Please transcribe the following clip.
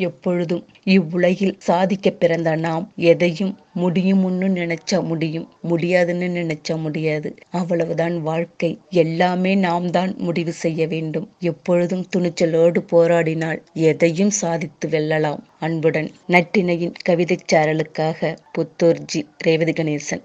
எப்பொழுதும் இவ்வுலகில் சாதிக்க பிறந்த நாம் எதையும் முடியும்னு நினைச்சா முடியும் முடியாதுன்னு நினைச்சா முடியாது. அவ்வளவுதான் வாழ்க்கை. எல்லாமே நாம் தான் முடிவு செய்ய வேண்டும். எப்பொழுதும் துணிச்சலோடு போராடினால் எதையும் சாதித்து வெல்லலாம். அன்புடன் நட்டினையின் கவிதைச் சாரலுக்காக புத்தூர்ஜி ரேவதி கணேசன்.